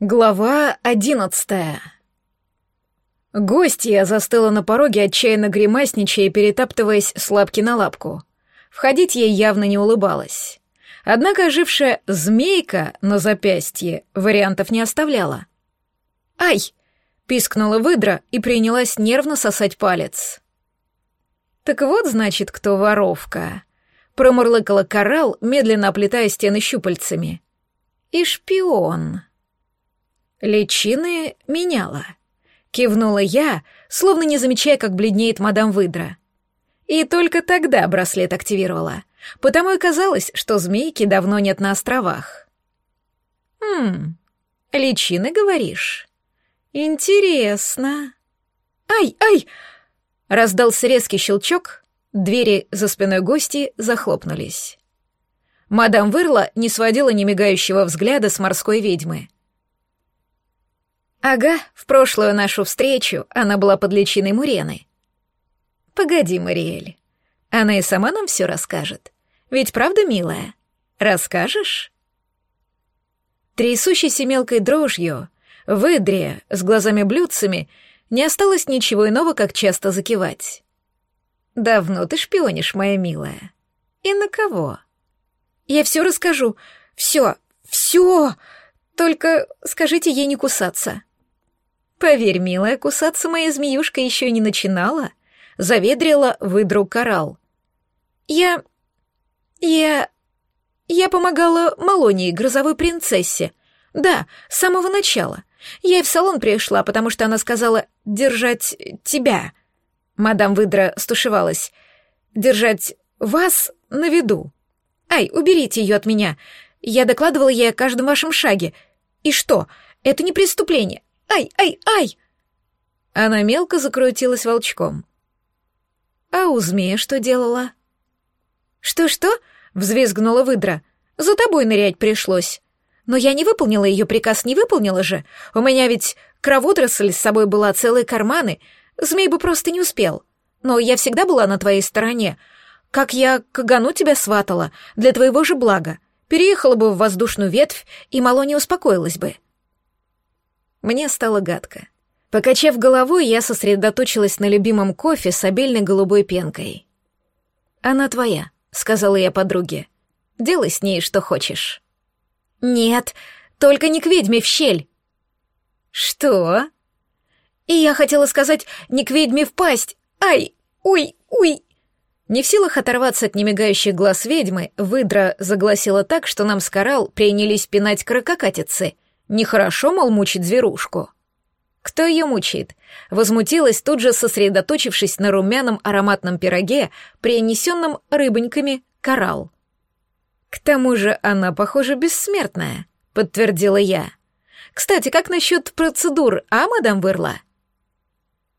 Глава одиннадцатая. Гостья застыла на пороге, отчаянно гримасничая и перетаптываясь с лапки на лапку. Входить ей явно не улыбалась. Однако ожившая змейка на запястье вариантов не оставляла. «Ай!» — пискнула выдра и принялась нервно сосать палец. «Так вот, значит, кто воровка!» — промурлыкала коралл, медленно оплетая стены щупальцами. «И шпион!» Личины меняла. Кивнула я, словно не замечая, как бледнеет мадам Выдра. И только тогда браслет активировала, потому и казалось, что змейки давно нет на островах. «Хм, личины, говоришь? Интересно». «Ай, ай!» Раздался резкий щелчок, двери за спиной гости захлопнулись. Мадам Вырла не сводила немигающего взгляда с морской ведьмы — Ага, в прошлую нашу встречу она была под личиной Мурены. Погоди, Мариэль. Она и сама нам все расскажет. Ведь правда, милая? Расскажешь? Трясущейся мелкой дрожью, выдрия, с глазами-блюдцами, не осталось ничего иного, как часто закивать. «Давно ты шпионишь, моя милая. И на кого?» «Я все расскажу. Все, все. Только скажите ей не кусаться». Поверь, милая, кусаться моя змеюшка еще не начинала. Заведрила выдру коралл. Я... я... я помогала Малонии, грозовой принцессе. Да, с самого начала. Я и в салон пришла, потому что она сказала «держать тебя». Мадам Выдра стушевалась. «Держать вас на виду». «Ай, уберите ее от меня. Я докладывала ей о каждом вашем шаге. И что? Это не преступление. Ай, ай, ай!» Она мелко закрутилась волчком. «А у змея что делала?» «Что-что?» — взвизгнула выдра. «За тобой нырять пришлось. Но я не выполнила ее приказ, не выполнила же. У меня ведь кроводросль с собой была, целые карманы. Змей бы просто не успел. Но я всегда была на твоей стороне. Как я кагану тебя сватала, для твоего же блага. Переехала бы в воздушную ветвь, и мало не успокоилась бы. Мне стало гадко. Покачав головой, я сосредоточилась на любимом кофе с обильной голубой пенкой. «Она твоя», — сказала я подруге. «Делай с ней, что хочешь». «Нет, только не к ведьме в щель». «Что?» «И я хотела сказать, не к ведьме в пасть. Ай, уй, уй». Не в силах оторваться от немигающих глаз ведьмы, выдра загласила так, что нам с Коралл принялись пинать крококатицы — Нехорошо, мол, мучить зверушку. Кто ее мучает? Возмутилась, тут же сосредоточившись на румяном ароматном пироге, принесенном рыбоньками коралл. К тому же она, похоже, бессмертная, подтвердила я. Кстати, как насчет процедур, а, мадам Вырла?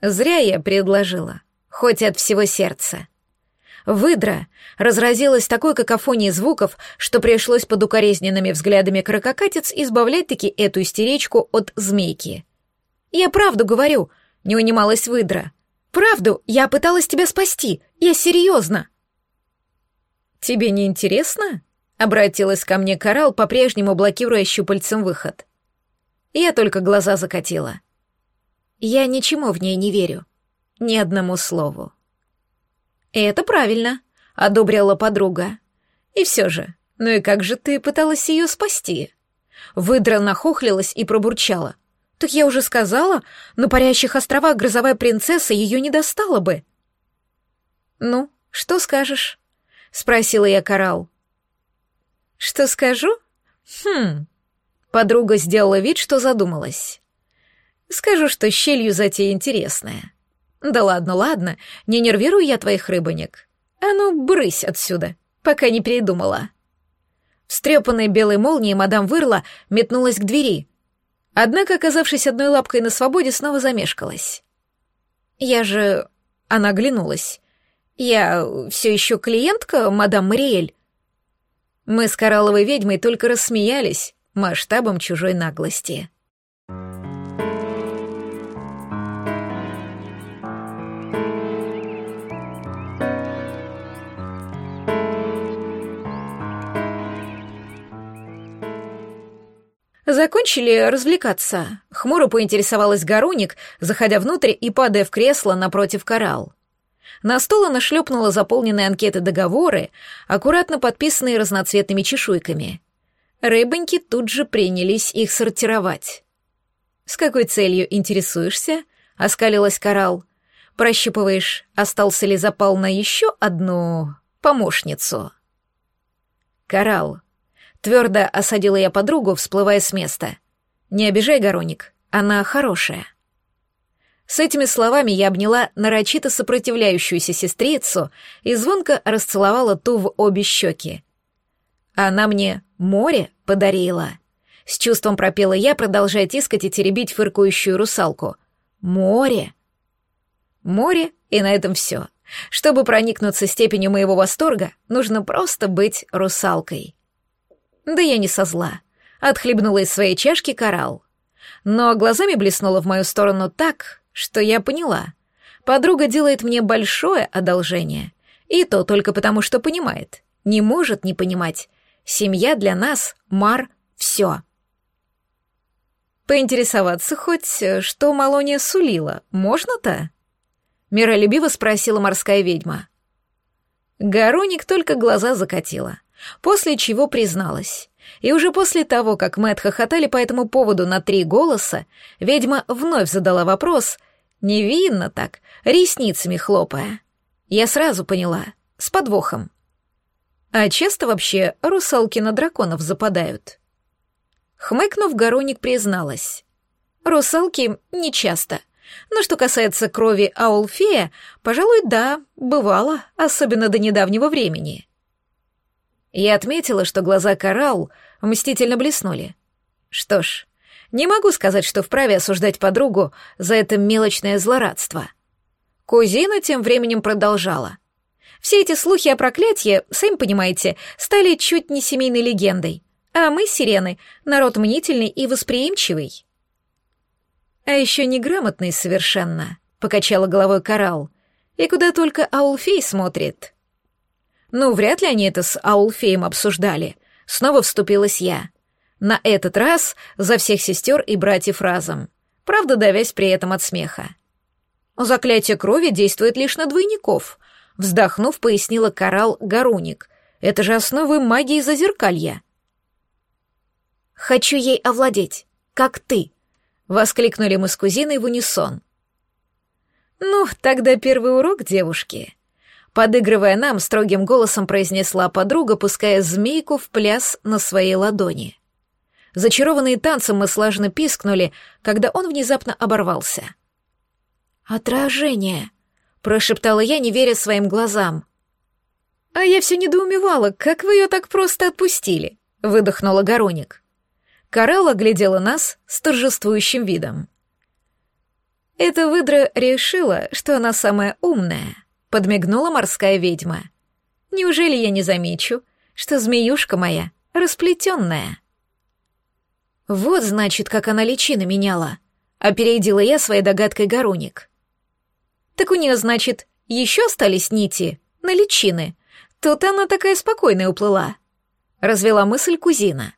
Зря я предложила, хоть от всего сердца. Выдра разразилась такой какофонией звуков, что пришлось под укоризненными взглядами крококатец избавлять-таки эту истеричку от змейки. «Я правду говорю», — не унималась выдра. «Правду, я пыталась тебя спасти, я серьезно». «Тебе не интересно?» — обратилась ко мне коралл, по-прежнему блокируя щупальцем выход. Я только глаза закатила. Я ничему в ней не верю, ни одному слову. «Это правильно», — одобрила подруга. «И все же, ну и как же ты пыталась ее спасти?» Выдра нахохлилась и пробурчала. «Так я уже сказала, на парящих островах грозовая принцесса ее не достала бы». «Ну, что скажешь?» — спросила я Коралл. «Что скажу?» «Хм...» Подруга сделала вид, что задумалась. «Скажу, что щелью затея интересная. «Да ладно, ладно, не нервирую я твоих рыбонек. А ну, брысь отсюда, пока не передумала». Встрепанной белой молнией мадам Вырла метнулась к двери. Однако, оказавшись одной лапкой на свободе, снова замешкалась. «Я же...» — она оглянулась. «Я все еще клиентка, мадам Мариэль?» Мы с коралловой ведьмой только рассмеялись масштабом чужой наглости. Закончили развлекаться. Хмуро поинтересовалась Гаруник, заходя внутрь и падая в кресло напротив коралл. На стол она шлепнула заполненные анкеты договоры, аккуратно подписанные разноцветными чешуйками. Рыбоньки тут же принялись их сортировать. «С какой целью интересуешься?» — оскалилась коралл. «Прощупываешь, остался ли запал на еще одну помощницу?» «Коралл», — твердо осадила я подругу, всплывая с места. «Не обижай, Гороник, она хорошая». С этими словами я обняла нарочито сопротивляющуюся сестрицу и звонко расцеловала ту в обе щеки. Она мне море подарила. С чувством пропела я, продолжая тискать и теребить фыркающую русалку. Море. Море, и на этом все. Чтобы проникнуться степенью моего восторга, нужно просто быть русалкой. Да я не со зла. Отхлебнула из своей чашки коралл. Но глазами блеснула в мою сторону так, что я поняла. Подруга делает мне большое одолжение. И то только потому, что понимает. Не может не понимать. Семья для нас, Мар, все. Поинтересоваться хоть, что Малония сулила, можно-то? Миролюбиво спросила морская ведьма. Гароник только глаза закатила, после чего призналась. И уже после того, как мы отхохотали по этому поводу на три голоса, ведьма вновь задала вопрос, невинно так, ресницами хлопая. Я сразу поняла, с подвохом. А часто вообще русалки на драконов западают? Хмыкнув, Гороник призналась. Русалки не часто. Но что касается крови Аулфея, пожалуй, да, бывало, особенно до недавнего времени. Я отметила, что глаза Карал мстительно блеснули. Что ж, не могу сказать, что вправе осуждать подругу за это мелочное злорадство. Кузина тем временем продолжала. Все эти слухи о проклятии, сами понимаете, стали чуть не семейной легендой. А мы, сирены, народ мнительный и восприимчивый. А еще неграмотный совершенно, покачала головой Коралл. И куда только Аулфей смотрит. Ну, вряд ли они это с Аулфеем обсуждали. Снова вступилась я. На этот раз за всех сестер и братьев разом. Правда, давясь при этом от смеха. Заклятие крови действует лишь на двойников. Вздохнув, пояснила Коралл Гаруник. Это же основы магии зазеркалья. «Хочу ей овладеть, как ты», — воскликнули мы с кузиной в унисон. «Ну, тогда первый урок, девушки», Подыгрывая нам, строгим голосом произнесла подруга, пуская змейку в пляс на своей ладони. Зачарованные танцем мы слажно пискнули, когда он внезапно оборвался. «Отражение!» — прошептала я, не веря своим глазам. «А я все недоумевала, как вы ее так просто отпустили?» — выдохнула Гороник. Коралла глядела нас с торжествующим видом. Эта выдра решила, что она самая умная — подмигнула морская ведьма. Неужели я не замечу, что змеюшка моя расплетенная? Вот, значит, как она личины меняла. Опередила я своей догадкой Гаруник. Так у нее, значит, еще остались нити на личины. Тут она такая спокойная уплыла. Развела мысль кузина.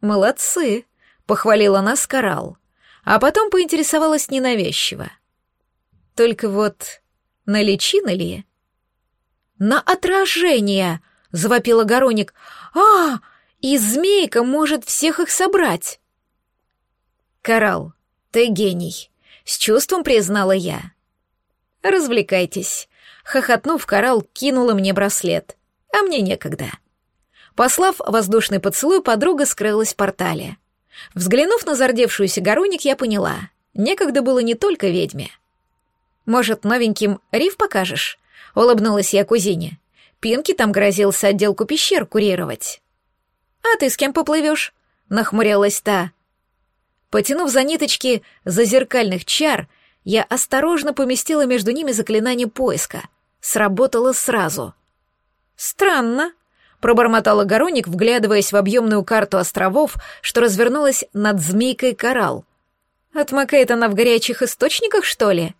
Молодцы, похвалила нас Коралл, а потом поинтересовалась ненавязчиво. Только вот на личины ли? На отражение, завопила Гороник. А, и змейка может всех их собрать. Коралл, ты гений, с чувством признала я. Развлекайтесь. Хохотнув, Коралл кинула мне браслет, а мне некогда. Послав воздушный поцелуй, подруга скрылась в портале. Взглянув на зардевшуюся Гороник, я поняла, некогда было не только ведьме. Может, новеньким риф покажешь?» — улыбнулась я кузине. Пинки там грозился отделку пещер курировать. «А ты с кем поплывешь?» — нахмурялась та. Потянув за ниточки зазеркальных чар, я осторожно поместила между ними заклинание поиска. Сработало сразу. «Странно», — пробормотала Гороник, вглядываясь в объемную карту островов, что развернулась над змейкой коралл. «Отмокает она в горячих источниках, что ли?»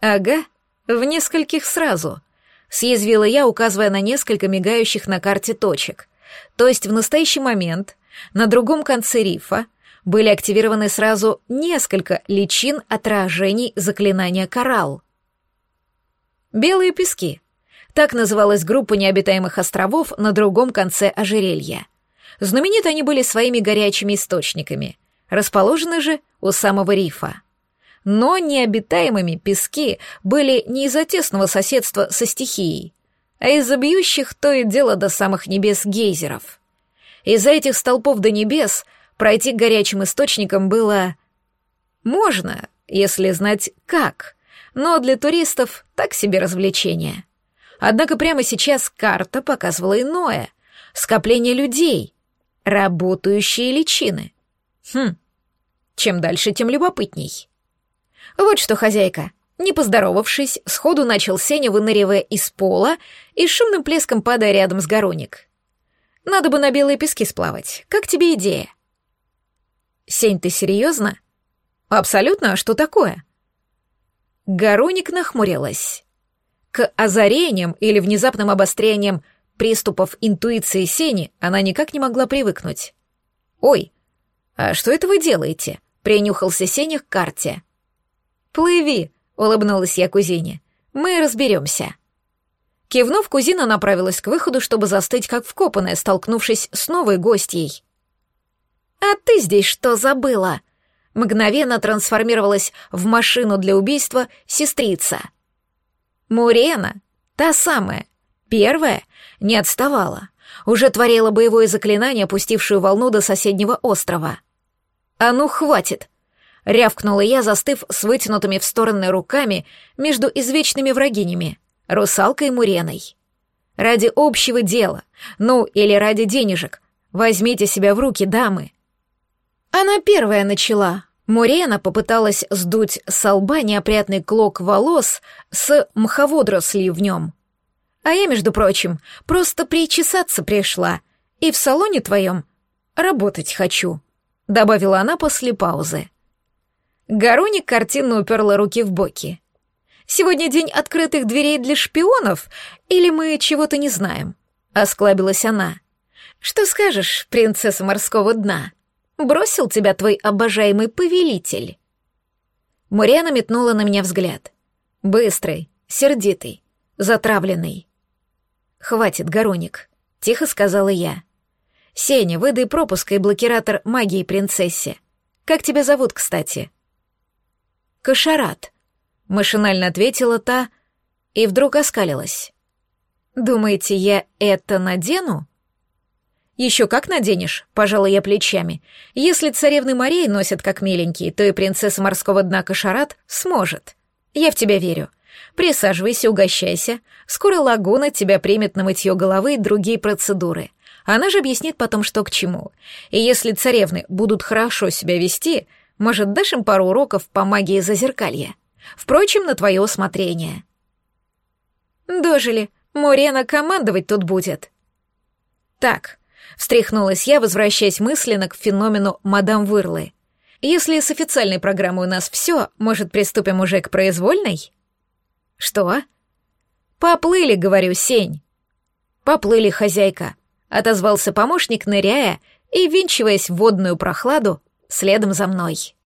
«Ага, в нескольких сразу», — съязвила я, указывая на несколько мигающих на карте точек. То есть в настоящий момент на другом конце рифа были активированы сразу несколько личин отражений заклинания «Коралл». «Белые пески» — так называлась группа необитаемых островов на другом конце ожерелья. Знамениты они были своими горячими источниками, расположены же у самого рифа. Но необитаемыми пески были не из-за тесного соседства со стихией, а из-за бьющих то и дело до самых небес гейзеров. Из-за этих столпов до небес пройти к горячим источникам было... Можно, если знать как, но для туристов так себе развлечение. Однако прямо сейчас карта показывала иное — скопление людей, работающие личины. Хм, чем дальше, тем любопытней. Вот что, хозяйка, не поздоровавшись, сходу начал Сеня, выныривая из пола и шумным плеском падая рядом с Гороник. «Надо бы на белые пески сплавать. Как тебе идея?» «Сень, ты серьезно?» «Абсолютно, а что такое?» Гороник нахмурилась. К озарениям или внезапным обострениям приступов интуиции Сени она никак не могла привыкнуть. «Ой, а что это вы делаете?» — принюхался Сеня к карте. «Плыви», улыбнулась я кузине. Мы разберемся. Кивнув, кузина направилась к выходу, чтобы застыть как вкопанная, столкнувшись с новой гостьей. «А ты здесь что забыла?» Мгновенно трансформировалась в машину для убийства сестрица. Мурена, та самая, первая, не отставала. Уже творила боевое заклинание, опустившую волну до соседнего острова. «А ну, хватит!» Рявкнула я, застыв с вытянутыми в стороны руками между извечными врагинями, русалкой муреной. Ради общего дела, ну или ради денежек, возьмите себя в руки, дамы. Она первая начала. Мурена попыталась сдуть с лба неопрятный клок волос с мховодрослью в нем. А я, между прочим, просто причесаться пришла и в салоне твоем работать хочу, добавила она после паузы. Гороник картинно уперла руки в боки. «Сегодня день открытых дверей для шпионов, или мы чего-то не знаем?» — осклабилась она. «Что скажешь, принцесса морского дна? Бросил тебя твой обожаемый повелитель?» Муриана метнула на меня взгляд. Быстрый, сердитый, затравленный. «Хватит, Гороник», — тихо сказала я. «Сеня, выдай пропуск и блокиратор магии принцессе. Как тебя зовут, кстати?» «Кошарат», — машинально ответила та и вдруг оскалилась. «Думаете, я это надену?» «Еще как наденешь», — пожала я плечами. «Если царевны морей носят как миленькие, то и принцесса морского дна Кошарат сможет. Я в тебя верю. Присаживайся, угощайся. Скоро лагуна тебя примет на мытье головы и другие процедуры. Она же объяснит потом, что к чему. И если царевны будут хорошо себя вести, может, дашь пару уроков по магии зазеркалья? Впрочем, на твое усмотрение. Дожили. Морена командовать тут будет. Так, встряхнулась я, возвращаясь мысленно к феномену мадам Вырлы. Если с официальной программой у нас все, может, приступим уже к произвольной? Что? Поплыли, говорю, Сень. Поплыли, хозяйка, отозвался помощник, ныряя и, винчиваясь в водную прохладу, следом за мной.